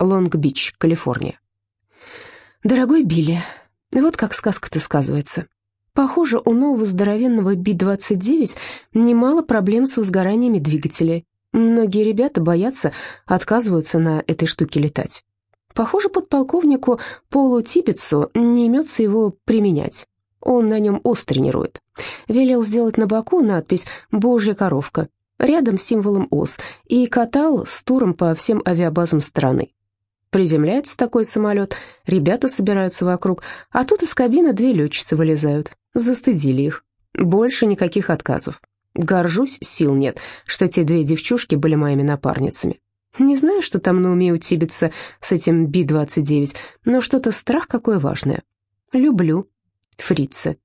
Лонг-Бич, Калифорния. Дорогой Билли, вот как сказка-то сказывается. Похоже, у нового здоровенного Би-29 немало проблем с возгораниями двигателей. Многие ребята боятся, отказываются на этой штуке летать. Похоже, подполковнику Полу Тибетсу не имется его применять. Он на нем ос тренирует. Велел сделать на боку надпись «Божья коровка», рядом символом ос, и катал с туром по всем авиабазам страны. Приземляется такой самолет, ребята собираются вокруг, а тут из кабины две летчицы вылезают. Застыдили их. Больше никаких отказов. Горжусь, сил нет, что те две девчушки были моими напарницами. Не знаю, что там на уме у Тибетса с этим Би-29, но что-то страх какое важное. Люблю. Фрица.